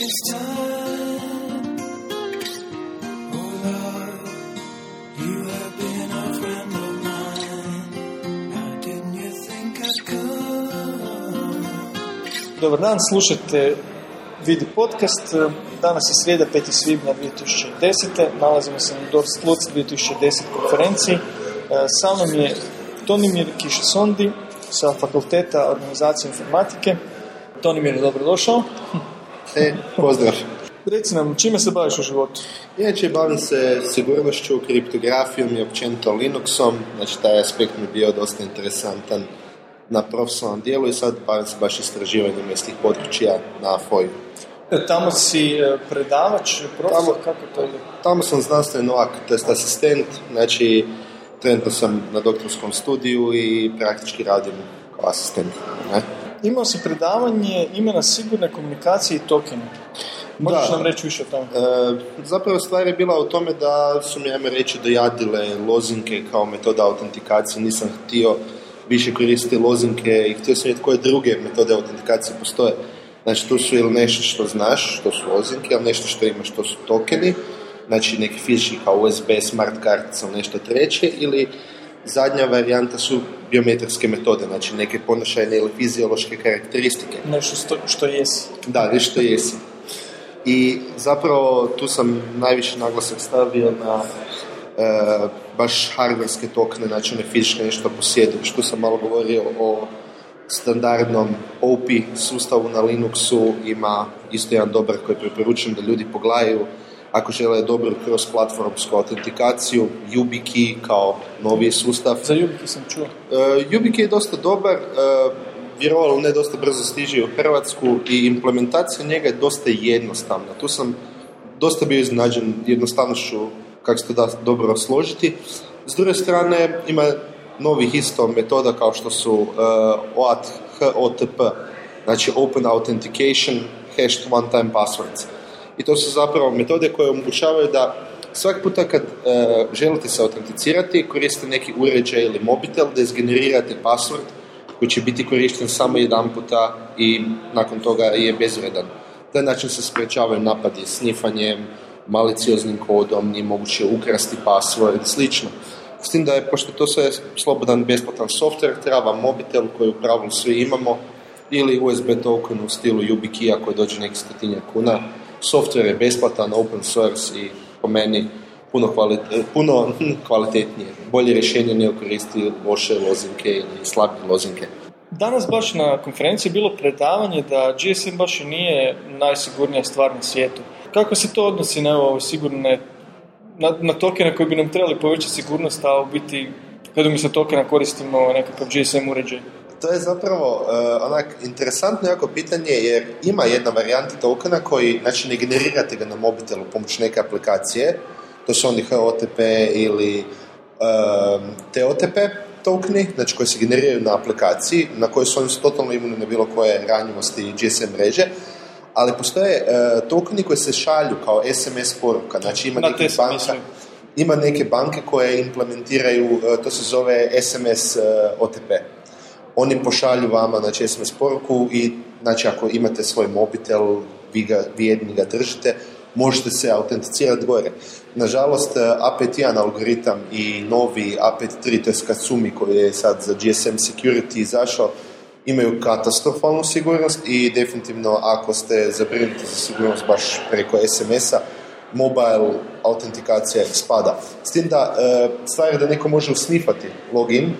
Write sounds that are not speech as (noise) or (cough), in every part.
Dobar dan, slušajte Vidi podcast. Danas je srijeda 5. svibnja 2010. Nalazimo se na Dors Plus 2010 konferenciji. E, Sa mnom je Tonimir Kišesondi sa Fakulteta organizacije informatike. Tonimir dobrodošao. E, pozdrav. Reci nam, čime se baviš u životu? Inače, bavim se sigurnošću, kriptografijom i općenito Linuxom, znači taj aspekt mi je bio dosta interesantan na profesionalnom dijelu i sad bavim se baš istraživanjem iz tih područja na FOI. E, Tamo si e, predavač, profesor, Tamo- kako to ide? Tamo sam znanstveni novak, to jest asistent, znači trenutno sam na doktorskom studiju i praktički radim kao asistent. Ne? Imao si predavanje imena sigurne komunikacije i tokena. Možeš Da. nam reći više o tome? E, zapravo stvar je bila u tome da su mi, ajmo reći, dojadile lozinke kao metoda autentikacije. Nisam htio više koristiti lozinke i htio sam vidjeti koje druge metode autentikacije postoje. Znači, tu su ili nešto što znaš, što su lozinke, ali nešto što imaš, što su tokeni, znači neki fizički kao USB, smart kartica ili nešto treće, ili zadnja varijanta su biometrijske metode, znači neke ponašajne ili fiziološke karakteristike. Nešto što, što jesi. Da, nešto jesi. I zapravo tu sam najviše naglasak stavio na e, baš hardverske tokene, znači one fizičke nešto posjeduješ. Tu sam malo govorio o standardnom OPI sustavu na Linuxu, ima isto jedan dobar koji preporučujem da ljudi pogledaju ako žele dobru cross-platformsku autentikaciju, YubiKey kao novi sustav. Za Jubiki sam čuo. Uh, YubiKey je dosta dobar, uh, vjerovalo ili ne dosta brzo stiže u Hrvatsku i implementacija njega je dosta jednostavna. Tu sam dosta bio iznenađen jednostavnošću kako se to da dobro složiti. S druge strane ima novih isto metoda kao što su uh, OAuth, HOTP, znači Open Authentication Hashed One Time Passwords. I to su zapravo metode koje omogućavaju da svaki puta kad e, želite se autenticirati, koristite neki uređaj ili mobitel da izgenerirate password koji će biti korišten samo jedan puta i nakon toga je bezvredan. Na taj način se sprečavaju napadi snifanjem, malicioznim kodom, nije moguće ukrasti password slično. S tim da je, pošto to sve slobodan besplatan software, treba mobitel koji u pravilu svi imamo, ili USB token u stilu YubiKey koji dođe neki stotinja kuna. Software je besplatan, open source i po meni puno, kvali- puno (laughs) kvalitetnije. Bolje rješenje nego koristi loše lozinke ili slabije lozinke. Danas baš na konferenciji bilo predavanje da GSM baš nije najsigurnija stvar na svijetu. Kako se to odnosi na ovo sigurne, na, na tokene koji bi nam trebali povećati sigurnost, a u biti kad umjesto tokena koristimo nekakav GSM uređaj? To je zapravo uh, onak interesantno jako pitanje jer ima jedna varijanta tokena koji, znači ne generirate ga na mobitelu pomoć neke aplikacije, to su oni HOTP ili um, TOTP tokeni, znači koji se generiraju na aplikaciji, na koje su oni totalno imuni na bilo koje ranjivosti GSM mreže, ali postoje uh, tokeni koji se šalju kao SMS poruka, znači ima neki sam banka, ima neke banke koje implementiraju, uh, to se zove SMS uh, OTP oni pošalju vama znači, SMS poruku i znači ako imate svoj mobitel, vi, ga, vi jedni ga držite, možete se autenticirati gore. Nažalost, eh, A5.1 algoritam i novi A5.3, to je Katsumi koji je sad za GSM security izašao, imaju katastrofalnu sigurnost i definitivno ako ste zabrinuti za sigurnost baš preko SMS-a, mobile autentikacija spada. S tim da eh, stvar je da neko može usnifati login,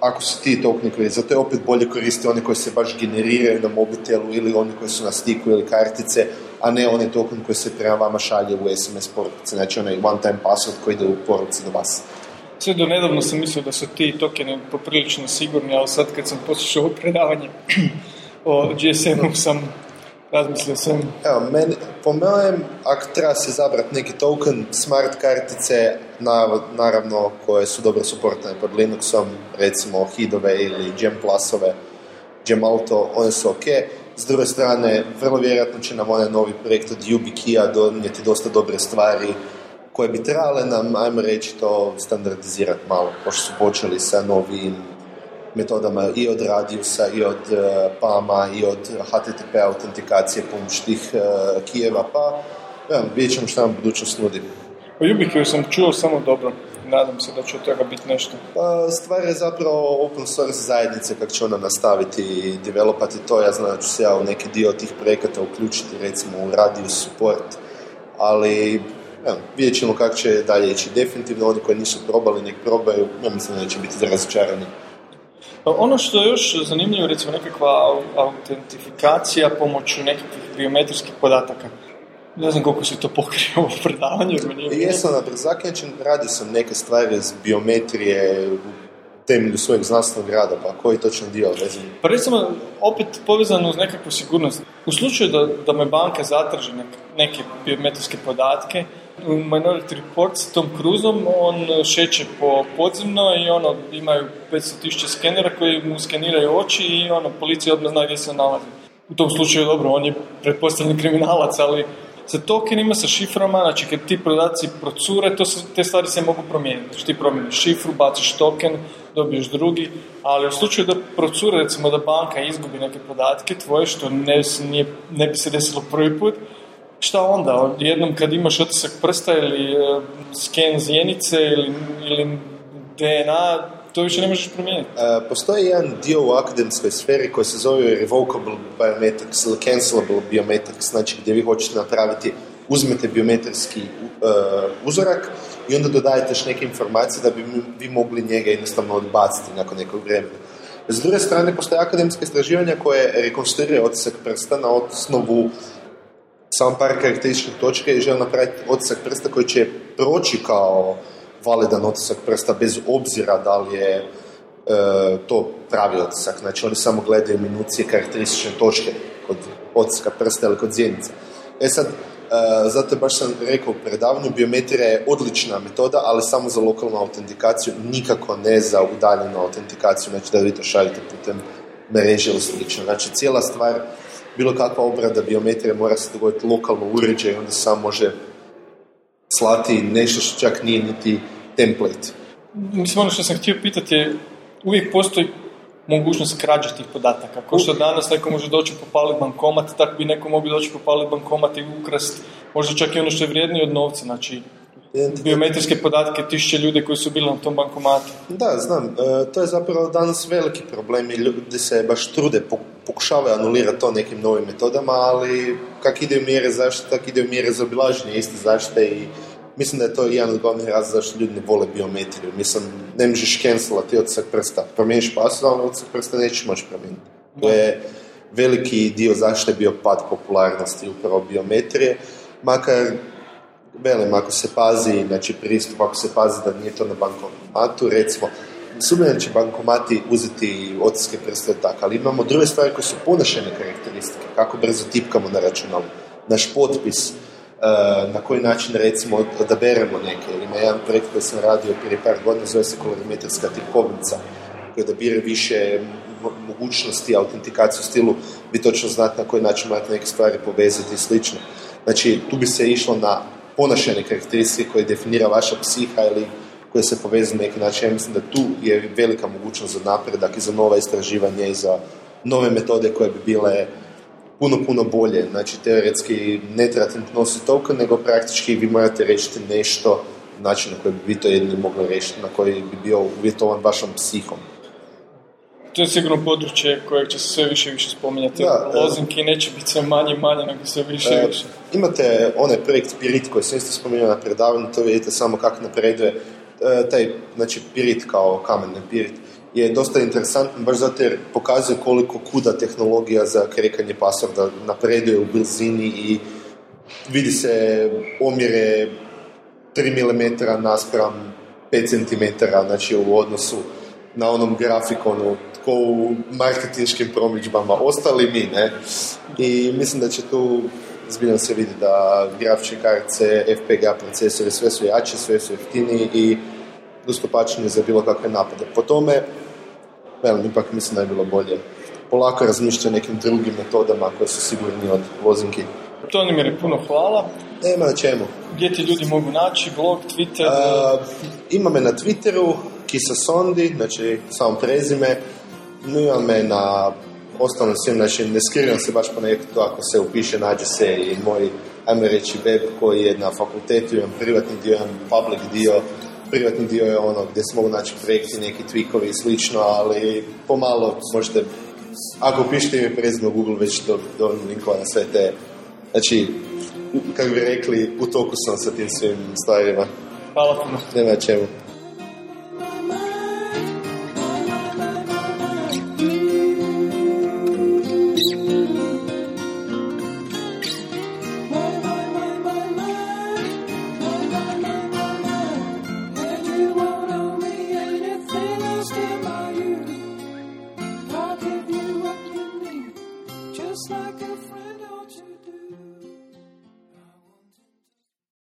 ako su ti tokeni koji, zato je opet bolje koristiti one koji se baš generiraju na mobitelu ili oni koji su na stiku ili kartice, a ne oni token koji se prema vama šalje u SMS poruci, znači onaj one time password koji ide u poruci do vas. Sve do nedavno sam mislio da su ti tokeni poprilično sigurni, ali sad kad sam poslušao predavanje (clears throat) o GSM-u sam razmislio sam Evo, meni, po mojem, ako treba se zabrati neki token, smart kartice, na- naravno, koje su dobro suportane pod Linuxom, recimo Hidove ili Gem Plusove, Gemalto, one su ok. S druge strane, vrlo vjerojatno će nam onaj novi projekt od YubiKey-a donijeti dosta dobre stvari koje bi trebale nam, ajmo reći, to standardizirati malo, pošto su počeli sa novim metodama i od Radiusa, i od e, PAMA, i od HTTP autentikacije pomoć tih e, kijeva, pa evo, vidjet ćemo šta nam budućnost nudi. O Yubikiju sam čuo samo dobro. Nadam se da će od toga biti nešto. Pa, stvar je zapravo open source zajednice kako će ona nastaviti i developati to. Ja znam da ću se ja u neki dio tih projekata uključiti, recimo u Radius support, ali evo, vidjet ćemo kako će dalje ići. Definitivno oni koji nisu probali, nek probaju, ja mislim da neće biti razočarani. Pa Ono što je još zanimljivo, recimo nekakva au- autentifikacija pomoću nekakvih biometrijskih podataka. Ne znam koliko se to pokrije u predavanju. Jesam na Brzakenčin, radio sam neke stvari iz biometrije temelju svojeg znanstvenog rada, pa koji točno dio vezan? Pa recimo, opet povezano uz nekakvu sigurnost. U slučaju da, da me banka zatraži nek, neke biometrijske podatke, u Minority Report s Tom Cruiseom on šeće po podzemno i ono, imaju 500.000 skenera koji mu skeniraju oči i ono, policija odmah zna gdje se nalazi. U tom slučaju, dobro, on je pretpostavljeni kriminalac, ali sa tokenima, sa šiframa, znači kad ti podaci procure, to se, te stvari se mogu promijeniti. Znači ti promijeniš šifru, baciš token, dobiješ drugi, ali u slučaju da procure, recimo da banka izgubi neke podatke tvoje, što ne, nije, ne bi se desilo prvi put, šta onda? Jednom kad imaš otisak prsta ili e, sken zjenice ili, ili DNA, to više ne možeš promijeniti. E, Postoji jedan dio u akademskoj sferi koji se zove revocable biometrics ili cancelable biometrics, znači gdje vi hoćete napraviti, uzmete biometrijski e, uzorak i onda dodajete još neke informacije da bi vi mogli njega jednostavno odbaciti nakon nekog vremena. S druge strane, postoje akademske istraživanja koje rekonstruiraju otisak prsta na osnovu samo par karakterističnih točka i žele napraviti otisak prsta koji će proći kao validan otisak prsta bez obzira da li je e, to pravi otisak. Znači oni samo gledaju minucije karakteristične točke kod otiska prsta ili kod zjenica. E sad, e, zato baš sam rekao u predavanju, biometrija je odlična metoda, ali samo za lokalnu autentikaciju, nikako ne za udaljenu autentikaciju, znači da vi to šaljete putem mreže ili slično. Znači cijela stvar bilo kakva obrada biometrije mora se dogoditi lokalno u uređaju i onda sam može slati nešto što čak nije niti template. Mislim, ono što sam htio pitati je, uvijek postoji mogućnost krađe tih podataka. Kao što danas neko može doći popaliti bankomat, tako bi neko mogli doći popaliti bankomat i ukrast, možda čak i ono što je vrijednije od novca, znači biometrijske podatke tisuće ljudi koji su bili na tom bankomatu. Da, znam, e, to je zapravo danas veliki problem i ljudi se baš trude, po- pokušavaju anulirati to nekim novim metodama, ali kak ide mjere zaštite, tak ide mjere za obilaženje iste zaštite i mislim da je to jedan od glavnih razloga zašto ljudi ne vole biometriju. Mislim, ne možeš cancelati otisak prsta. Promijeniš pasu, ali otisak prsta nećeš moći promijeniti. To je veliki dio zaštite bio pad popularnosti upravo biometrije, makar velim, ako se pazi, znači pristup, ako se pazi da nije to na bankomatu, recimo, sumnjam će bankomati uzeti otiske prste tako, ali imamo druge stvari koje su ponašene karakteristike, kako brzo tipkamo na računalu, naš potpis, na koji način recimo odaberemo neke. Ima jedan projekt koji sam radio prije par godina, zove se kolorimetarska tipkovnica, koji odabire više mo- mogućnosti autentikacije u stilu, vi točno znate na koji način morate neke stvari povezati i slično. Znači, tu bi se išlo na ponašene karakteristike koje definira vaša psiha ili koje se povezuju na neki način. Ja mislim da tu je velika mogućnost za napredak i za nova istraživanja i za nove metode koje bi bile puno, puno bolje. Znači, teoretski ne trebate nositi token, nego praktički vi morate riješiti nešto način na koji bi vi to jedini mogli riješiti, na koji bi bio uvjetovan vašom psihom. To je sigurno područje kojeg će se sve više i više spominjati. Da, e. Lozinki neće biti sve manje i manje, nego sve više i E, više. imate onaj projekt Pirit koji sam isto spomenuo na predavanju, to vidite samo kako napreduje. E, taj, znači Pirit kao kamen, Pirit, je dosta interesantan baš zato jer pokazuje koliko kuda tehnologija za krekanje pasvorda napreduje u brzini i vidi se omjere 3 mm naspram 5 cm, znači u odnosu na onom grafikonu, ko u marketinškim promidžbama, ostali mi, ne? I mislim da će tu zbiljno se vidi da grafičke kartice, FPGA procesori, sve su jači, sve su jeftiniji i dostupačniji za bilo kakve napade. Po tome, velim, ipak mislim da je bilo bolje polako razmišljati o nekim drugim metodama koje su sigurni od lozinki. Tonimir, puno hvala. Nema na čemu. Gdje ti ljudi mogu naći? Blog, Twitter? Uh, ima me na Twitteru, Kisa Sondi, znači samo prezime. Nima me na osnovnom svim, znači ne skrivam se baš po nekako ako se upiše, nađe se i moj, ajmo reći, web koji je na fakultetu, imam privatni dio, imam public dio, privatni dio je ono gdje se mogu naći projekti, neki tweakovi i slično, ali pomalo možete, ako upišete ime prezime u Google, već to dovoljno linkova na sve te, znači, kako bi rekli, u toku sam sa tim svim stvarima. Hvala puno. Nema čemu.